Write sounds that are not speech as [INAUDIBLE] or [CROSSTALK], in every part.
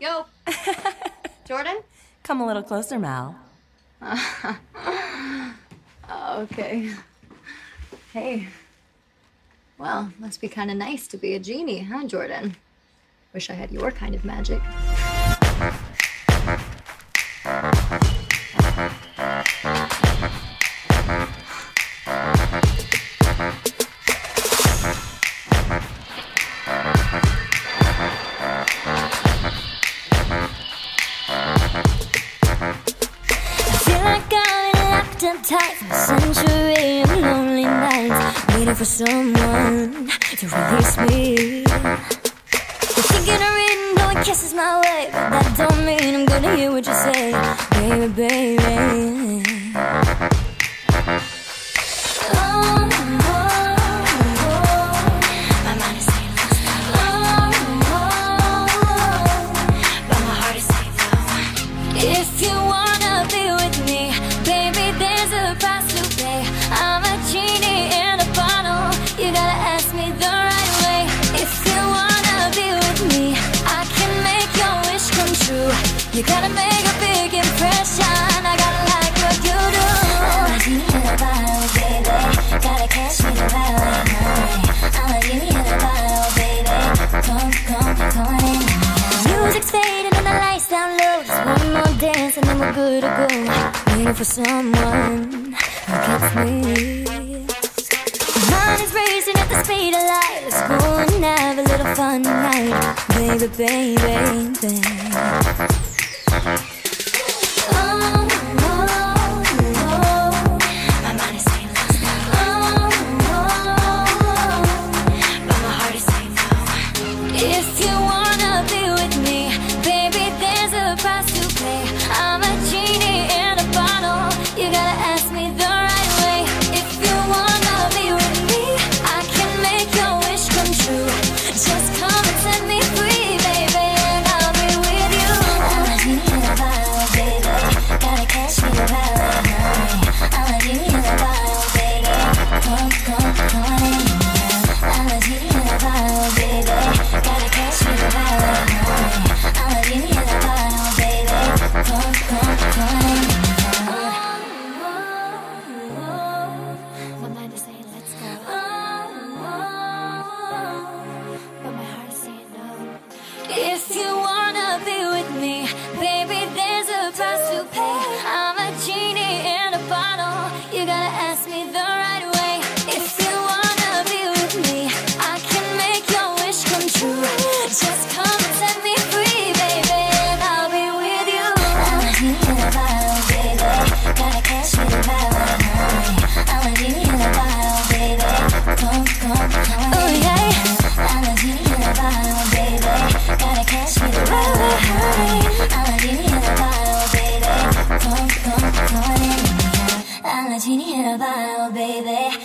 Yo. [LAUGHS] Jordan? Come a little closer, Mal. [LAUGHS] Oh, okay. Hey. Well, must be kind of nice to be a genie, huh, Jordan? Wish I had your kind of magic. Locked up tight for a century of lonely nights, waiting for someone to release me. You're thinking of reading, blowing kisses my way, but that don't mean I'm gonna hear what you say, baby, baby. You gotta make a big impression. I gotta like what you do. I'm a genie in a bottle, baby. Gotta catch me the right way. I'm a genie in a bottle, baby. Come, come, come in. Music's fading and the lights down low. Just one more dance and then we're good to go. Waiting for someone who gets me. Mind is racing at the speed of light. Let's go and have a little fun tonight, baby, baby, baby. I'm a genie in a bottle, baby.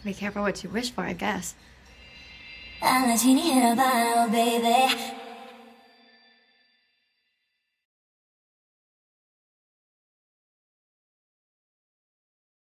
[LAUGHS] Be careful what you wish for, I guess. I'm a genie in a bottle, baby.